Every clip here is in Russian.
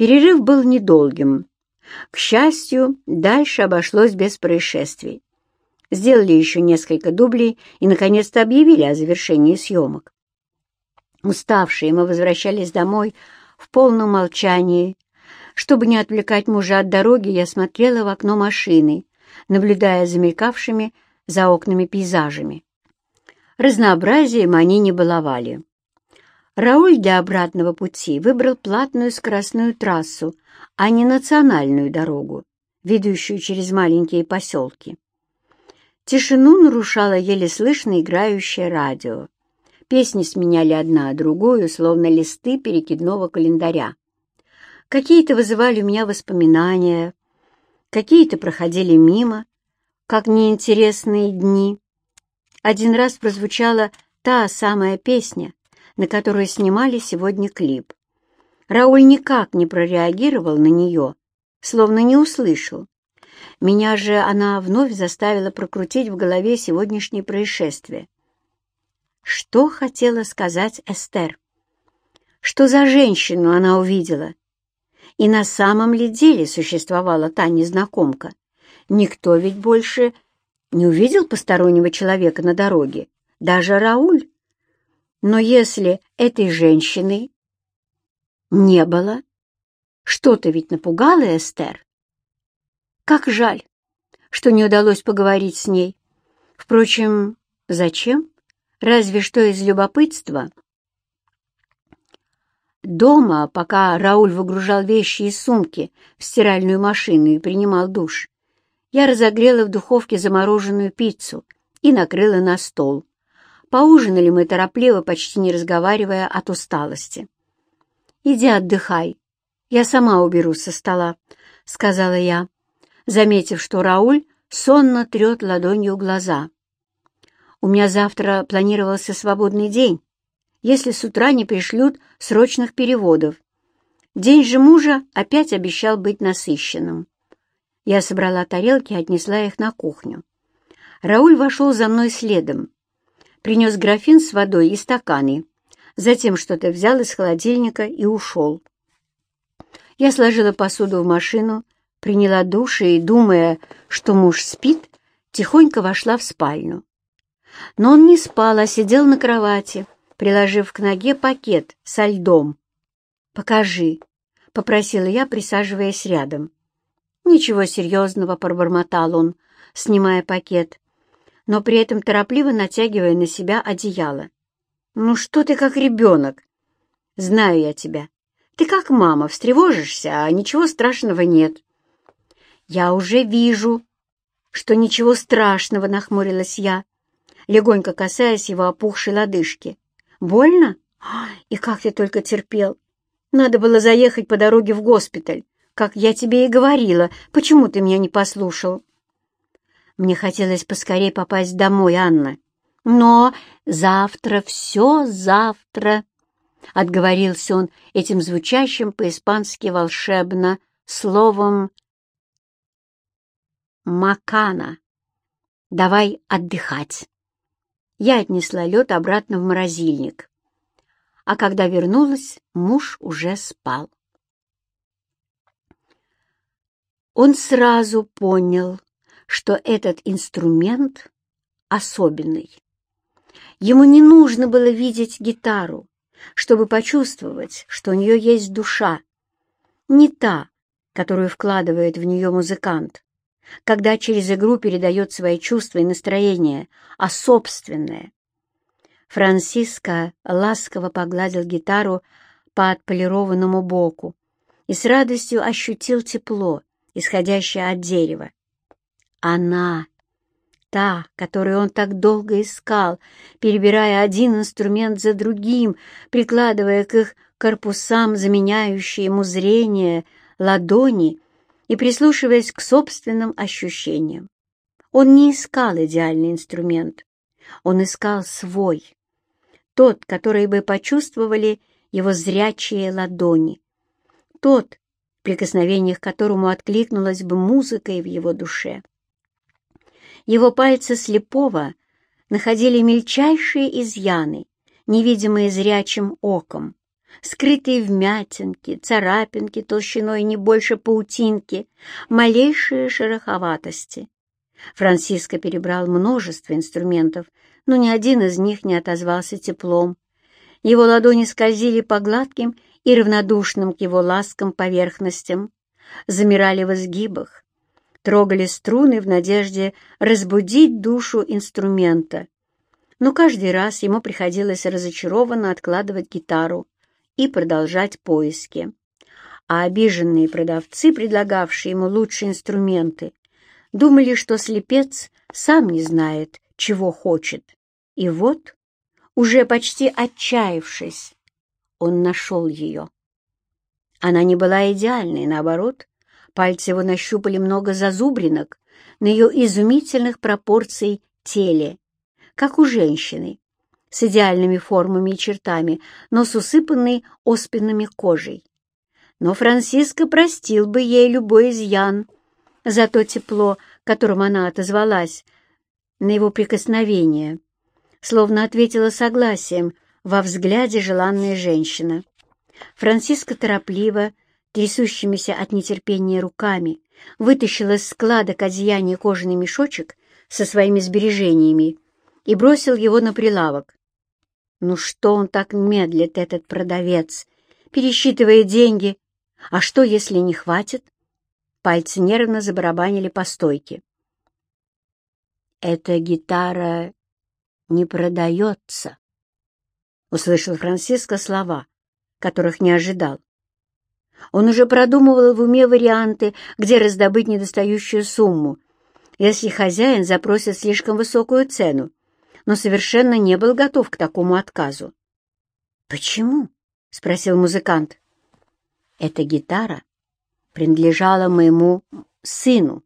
Перерыв был недолгим. К счастью, дальше обошлось без происшествий. Сделали еще несколько дублей и, наконец-то, объявили о завершении съемок. Уставшие мы возвращались домой в полном молчании. Чтобы не отвлекать мужа от дороги, я смотрела в окно машины, наблюдая за мелькавшими за окнами пейзажами. Разнообразием они не баловали. Рауль для обратного пути выбрал платную скоростную трассу, а не национальную дорогу, ведущую через маленькие поселки. Тишину нарушало еле слышно играющее радио. Песни сменяли одна другую, словно листы перекидного календаря. Какие-то вызывали у меня воспоминания, какие-то проходили мимо, как неинтересные дни. Один раз прозвучала та самая песня, на которую снимали сегодня клип. Рауль никак не прореагировал на нее, словно не услышал. Меня же она вновь заставила прокрутить в голове сегодняшнее происшествие. Что хотела сказать Эстер? Что за женщину она увидела? И на самом ли деле существовала та незнакомка? Никто ведь больше не увидел постороннего человека на дороге, даже Рауль. Но если этой женщины не было, что-то ведь напугало Эстер. Как жаль, что не удалось поговорить с ней. Впрочем, зачем? Разве что из любопытства. Дома, пока Рауль выгружал вещи из сумки в стиральную машину и принимал душ, я разогрела в духовке замороженную пиццу и накрыла на стол. Поужинали мы торопливо, почти не разговаривая от усталости. «Иди отдыхай, я сама уберу со стола», — сказала я, заметив, что Рауль сонно трет ладонью глаза. «У меня завтра планировался свободный день, если с утра не пришлют срочных переводов. День же мужа опять обещал быть насыщенным. Я собрала тарелки и отнесла их на кухню. Рауль вошел за мной следом принес графин с водой и стаканы, затем что-то взял из холодильника и ушел. Я сложила посуду в машину, приняла душ и, думая, что муж спит, тихонько вошла в спальню. Но он не спал, а сидел на кровати, приложив к ноге пакет со льдом. «Покажи», — попросила я, присаживаясь рядом. «Ничего серьезного», — пробормотал он, снимая пакет но при этом торопливо натягивая на себя одеяло. «Ну что ты как ребенок? Знаю я тебя. Ты как мама, встревожишься, а ничего страшного нет». «Я уже вижу, что ничего страшного», — нахмурилась я, легонько касаясь его опухшей лодыжки. «Больно? И как ты только терпел! Надо было заехать по дороге в госпиталь, как я тебе и говорила. Почему ты меня не послушал?» Мне хотелось поскорее попасть домой, Анна. Но завтра, все завтра, — отговорился он этим звучащим по-испански волшебно словом «макана». «Давай отдыхать». Я отнесла лед обратно в морозильник. А когда вернулась, муж уже спал. Он сразу понял, что этот инструмент особенный. Ему не нужно было видеть гитару, чтобы почувствовать, что у нее есть душа. Не та, которую вкладывает в нее музыкант, когда через игру передает свои чувства и настроения, а собственное. Франциско ласково погладил гитару по отполированному боку и с радостью ощутил тепло, исходящее от дерева. Она, та, которую он так долго искал, перебирая один инструмент за другим, прикладывая к их корпусам заменяющие ему зрение, ладони и прислушиваясь к собственным ощущениям. Он не искал идеальный инструмент, он искал свой, тот, который бы почувствовали его зрячие ладони, тот, в прикосновениях к которому откликнулась бы музыкой в его душе. Его пальцы слепого находили мельчайшие изъяны, невидимые зрячим оком, скрытые вмятинки, царапинки толщиной не больше паутинки, малейшие шероховатости. Франциско перебрал множество инструментов, но ни один из них не отозвался теплом. Его ладони скользили по гладким и равнодушным к его ласкам поверхностям, замирали в изгибах, трогали струны в надежде разбудить душу инструмента. Но каждый раз ему приходилось разочарованно откладывать гитару и продолжать поиски. А обиженные продавцы, предлагавшие ему лучшие инструменты, думали, что слепец сам не знает, чего хочет. И вот, уже почти отчаявшись, он нашел ее. Она не была идеальной, наоборот, пальцы его нащупали много зазубринок на ее изумительных пропорций теле, как у женщины, с идеальными формами и чертами, но с усыпанной оспинами кожей. Но Франциско простил бы ей любой изъян за то тепло, которым она отозвалась на его прикосновение, словно ответила согласием во взгляде желанная женщина. Франциска торопливо, трясущимися от нетерпения руками, вытащила из складок одеяния кожаный мешочек со своими сбережениями и бросил его на прилавок. Ну что он так медлит, этот продавец, пересчитывая деньги? А что, если не хватит? Пальцы нервно забарабанили по стойке. «Эта гитара не продается», — услышал Франциско слова, которых не ожидал. Он уже продумывал в уме варианты, где раздобыть недостающую сумму, если хозяин запросит слишком высокую цену но совершенно не был готов к такому отказу. «Почему?» — спросил музыкант. «Эта гитара принадлежала моему сыну.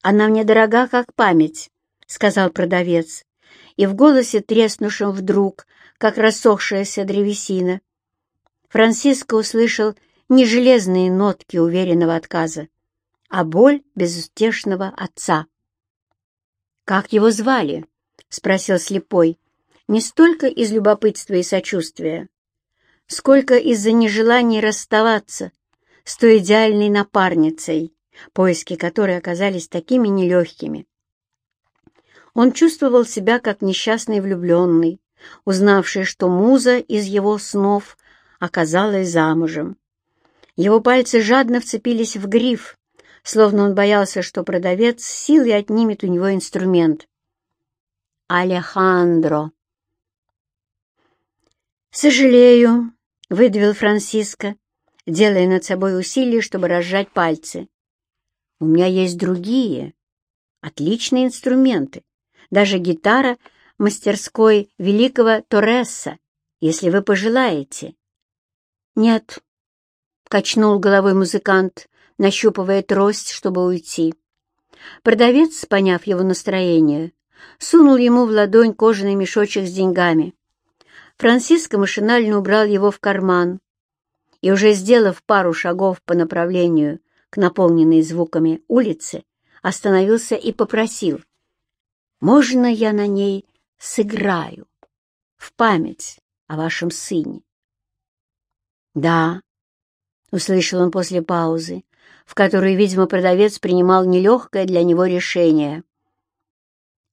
Она мне дорога, как память», — сказал продавец, и в голосе, треснувшем вдруг, как рассохшаяся древесина, Франциско услышал не железные нотки уверенного отказа, а боль безутешного отца. «Как его звали?» — спросил слепой, не столько из любопытства и сочувствия, сколько из-за нежелания расставаться с той идеальной напарницей, поиски которой оказались такими нелегкими. Он чувствовал себя как несчастный влюбленный, узнавший, что муза из его снов оказалась замужем. Его пальцы жадно вцепились в гриф, словно он боялся, что продавец силой отнимет у него инструмент. Алехандро. «Сожалею», — выдавил Франциско, делая над собой усилие, чтобы разжать пальцы. «У меня есть другие, отличные инструменты, даже гитара мастерской великого Торреса, если вы пожелаете». «Нет», — качнул головой музыкант, нащупывая трость, чтобы уйти. Продавец, поняв его настроение, сунул ему в ладонь кожаный мешочек с деньгами. Франциско машинально убрал его в карман и, уже сделав пару шагов по направлению к наполненной звуками улице, остановился и попросил, «Можно я на ней сыграю в память о вашем сыне?» «Да», — услышал он после паузы, в которой, видимо, продавец принимал нелегкое для него решение.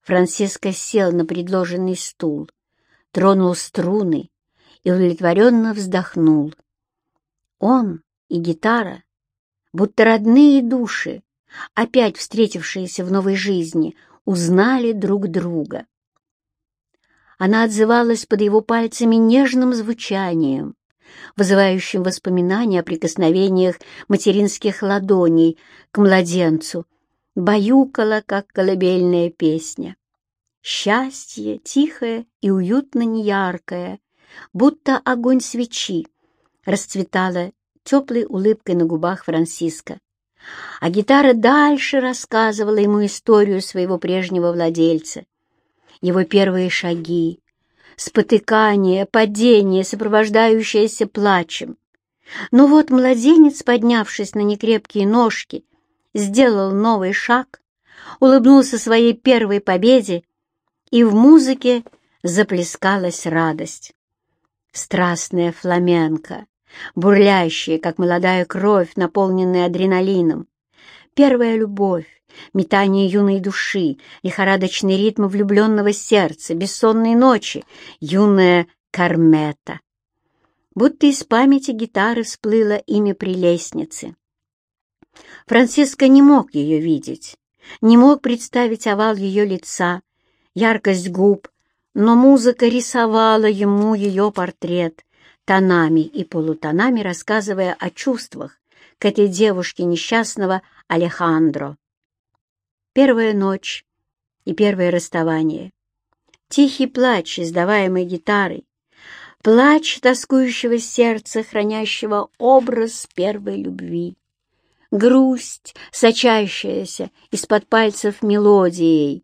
Франциско сел на предложенный стул, тронул струны и удовлетворенно вздохнул. Он и гитара, будто родные души, опять встретившиеся в новой жизни, узнали друг друга. Она отзывалась под его пальцами нежным звучанием, вызывающим воспоминания о прикосновениях материнских ладоней к младенцу, баюкала, как колыбельная песня. Счастье, тихое и уютно неяркое, будто огонь свечи, расцветало теплой улыбкой на губах Франциска. А гитара дальше рассказывала ему историю своего прежнего владельца, его первые шаги, спотыкание, падение, сопровождающееся плачем. Но вот младенец, поднявшись на некрепкие ножки, сделал новый шаг, улыбнулся своей первой победе и в музыке заплескалась радость. Страстная фламенко, бурлящая, как молодая кровь, наполненная адреналином. Первая любовь, метание юной души, лихорадочный ритм влюбленного сердца, бессонные ночи, юная Кармета. Будто из памяти гитары всплыло имя прелестницы. Франциско не мог ее видеть, не мог представить овал ее лица, яркость губ, но музыка рисовала ему ее портрет, тонами и полутонами рассказывая о чувствах к этой девушке несчастного Алехандро. Первая ночь и первое расставание. Тихий плач, издаваемый гитарой, плач тоскующего сердца, хранящего образ первой любви грусть, сочащаяся из-под пальцев мелодией,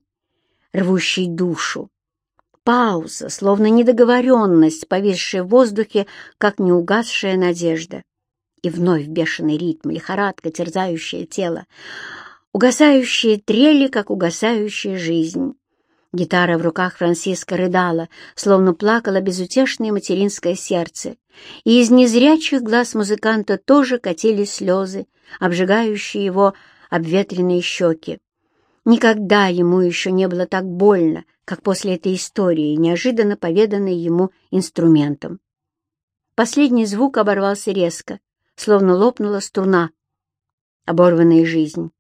рвущей душу. Пауза, словно недоговоренность, повисшая в воздухе, как неугасшая надежда. И вновь бешеный ритм, лихорадка, терзающее тело, угасающие трели, как угасающая жизнь. Гитара в руках Франциска рыдала, словно плакало безутешное материнское сердце, и из незрячих глаз музыканта тоже катились слезы, обжигающие его обветренные щеки. Никогда ему еще не было так больно, как после этой истории, неожиданно поведанной ему инструментом. Последний звук оборвался резко, словно лопнула струна, оборванная жизнь.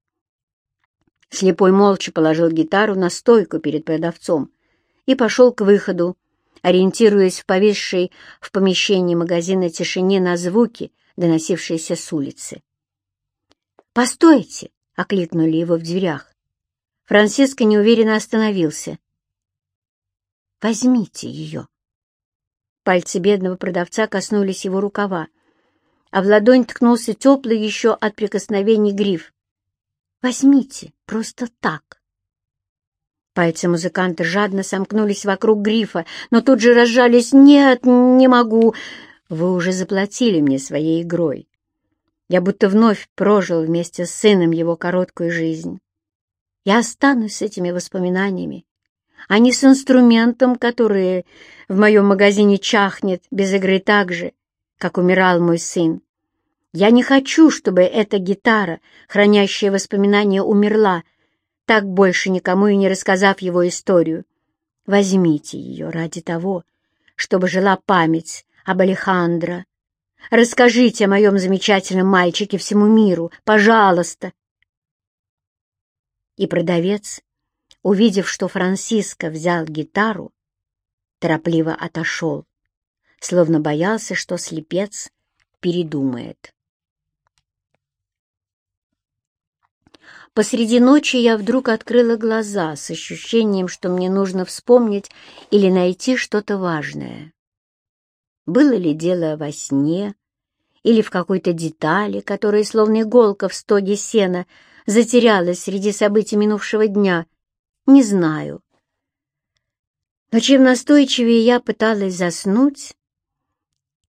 Слепой молча положил гитару на стойку перед продавцом и пошел к выходу, ориентируясь в повисшей в помещении магазина тишине на звуки, доносившиеся с улицы. «Постойте!» — окликнули его в дверях. Франциско неуверенно остановился. «Возьмите ее!» Пальцы бедного продавца коснулись его рукава, а в ладонь ткнулся теплый еще от прикосновений гриф. «Возьмите, просто так!» Пальцы музыканта жадно сомкнулись вокруг грифа, но тут же разжались. «Нет, не могу! Вы уже заплатили мне своей игрой. Я будто вновь прожил вместе с сыном его короткую жизнь. Я останусь с этими воспоминаниями, а не с инструментом, который в моем магазине чахнет без игры так же, как умирал мой сын. Я не хочу, чтобы эта гитара, хранящая воспоминания, умерла, так больше никому и не рассказав его историю. Возьмите ее ради того, чтобы жила память об Алехандро, Расскажите о моем замечательном мальчике всему миру, пожалуйста!» И продавец, увидев, что Франциско взял гитару, торопливо отошел, словно боялся, что слепец передумает. Посреди ночи я вдруг открыла глаза с ощущением, что мне нужно вспомнить или найти что-то важное. Было ли дело во сне или в какой-то детали, которая, словно иголка в стоге сена, затерялась среди событий минувшего дня, не знаю. Но чем настойчивее я пыталась заснуть,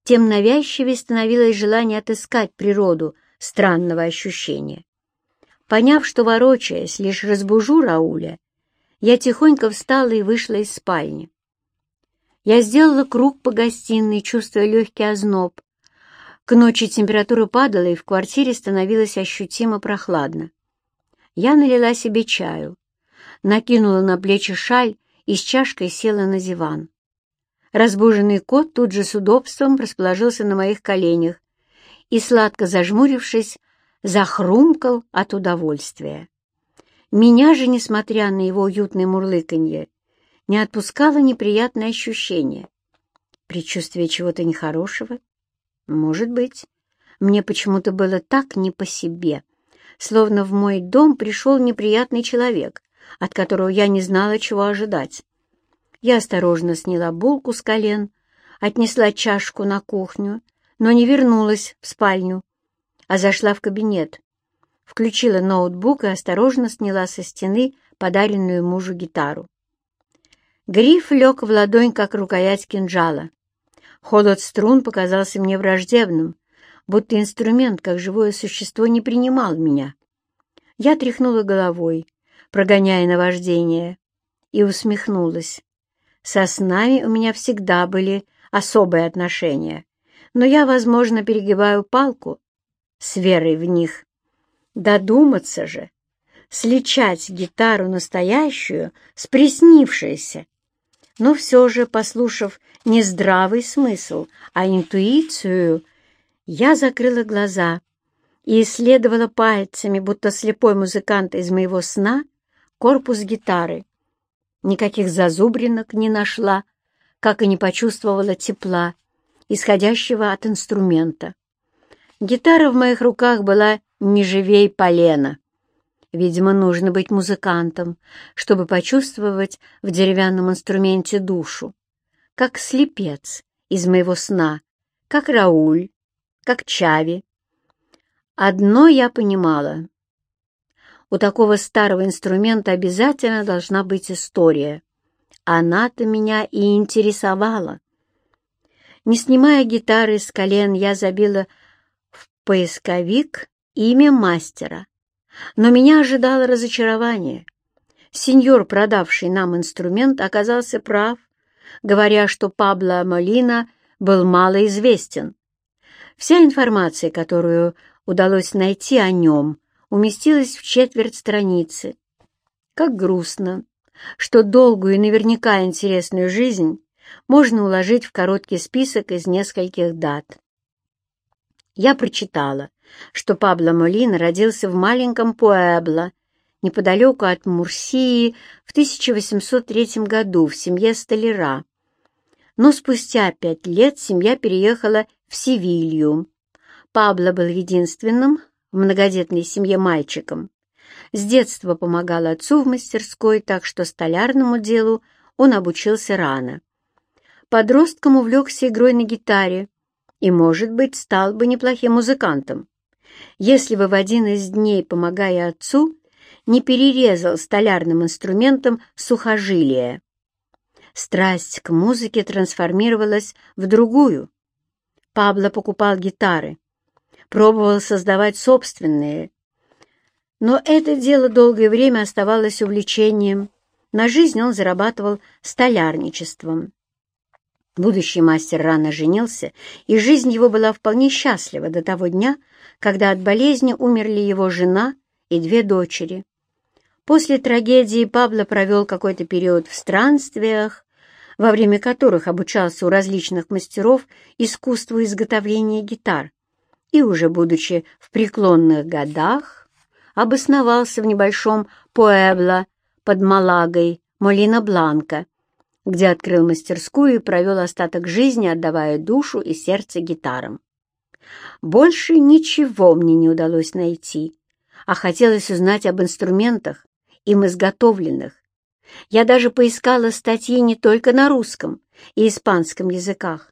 тем навязчивее становилось желание отыскать природу странного ощущения. Поняв, что, ворочаясь, лишь разбужу Рауля, я тихонько встала и вышла из спальни. Я сделала круг по гостиной, чувствуя легкий озноб. К ночи температура падала, и в квартире становилось ощутимо прохладно. Я налила себе чаю, накинула на плечи шаль и с чашкой села на диван. Разбуженный кот тут же с удобством расположился на моих коленях и, сладко зажмурившись, захрумкал от удовольствия. Меня же, несмотря на его уютное мурлыканье, не отпускало неприятное ощущение. Предчувствие чего-то нехорошего? Может быть. Мне почему-то было так не по себе, словно в мой дом пришел неприятный человек, от которого я не знала, чего ожидать. Я осторожно сняла булку с колен, отнесла чашку на кухню, но не вернулась в спальню, а зашла в кабинет, включила ноутбук и осторожно сняла со стены подаренную мужу гитару. Гриф лег в ладонь, как рукоять кинжала. Холод струн показался мне враждебным, будто инструмент, как живое существо, не принимал меня. Я тряхнула головой, прогоняя наваждение, и усмехнулась. Со снами у меня всегда были особые отношения, но я, возможно, перегибаю палку с верой в них. Додуматься же, сличать гитару настоящую с приснившейся. Но все же, послушав не здравый смысл, а интуицию, я закрыла глаза и исследовала пальцами, будто слепой музыкант из моего сна, корпус гитары. Никаких зазубринок не нашла, как и не почувствовала тепла, исходящего от инструмента. Гитара в моих руках была не живей полена. Видимо, нужно быть музыкантом, чтобы почувствовать в деревянном инструменте душу, как слепец из моего сна, как Рауль, как Чави. Одно я понимала. У такого старого инструмента обязательно должна быть история. Она-то меня и интересовала. Не снимая гитары с колен, я забила поисковик имя мастера. Но меня ожидало разочарование. Сеньор, продавший нам инструмент, оказался прав, говоря, что Пабло Молина был малоизвестен. Вся информация, которую удалось найти о нем, уместилась в четверть страницы. Как грустно, что долгую и наверняка интересную жизнь можно уложить в короткий список из нескольких дат. Я прочитала, что Пабло Молина родился в маленьком Пуэбло, неподалеку от Мурсии, в 1803 году в семье столяра. Но спустя пять лет семья переехала в Севилью. Пабло был единственным в многодетной семье мальчиком. С детства помогал отцу в мастерской, так что столярному делу он обучился рано. Подростком увлекся игрой на гитаре и, может быть, стал бы неплохим музыкантом, если бы в один из дней, помогая отцу, не перерезал столярным инструментом сухожилие. Страсть к музыке трансформировалась в другую. Пабло покупал гитары, пробовал создавать собственные, но это дело долгое время оставалось увлечением. На жизнь он зарабатывал столярничеством. Будущий мастер рано женился, и жизнь его была вполне счастлива до того дня, когда от болезни умерли его жена и две дочери. После трагедии Пабло провел какой-то период в странствиях, во время которых обучался у различных мастеров искусству изготовления гитар, и уже будучи в преклонных годах, обосновался в небольшом Пуэбло под Малагой, Молина-Бланка, где открыл мастерскую и провел остаток жизни, отдавая душу и сердце гитарам. Больше ничего мне не удалось найти, а хотелось узнать об инструментах, им изготовленных. Я даже поискала статьи не только на русском и испанском языках,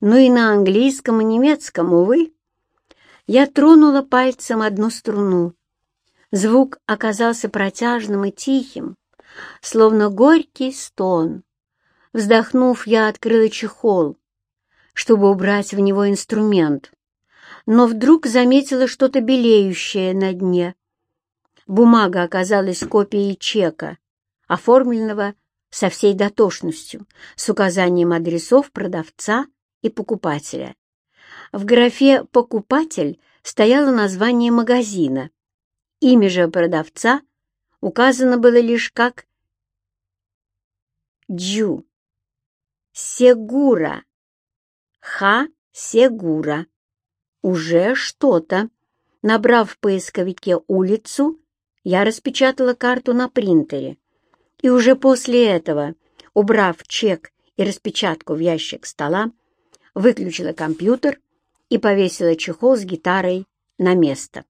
но и на английском и немецком, увы. Я тронула пальцем одну струну. Звук оказался протяжным и тихим, словно горький стон. Вздохнув, я открыла чехол, чтобы убрать в него инструмент, но вдруг заметила что-то белеющее на дне. Бумага оказалась копией чека, оформленного со всей дотошностью, с указанием адресов продавца и покупателя. В графе «Покупатель» стояло название магазина. Имя же продавца указано было лишь как «Джу». Сегура. Ха Сегура. Уже что-то. Набрав в поисковике улицу, я распечатала карту на принтере. И уже после этого, убрав чек и распечатку в ящик стола, выключила компьютер и повесила чехол с гитарой на место.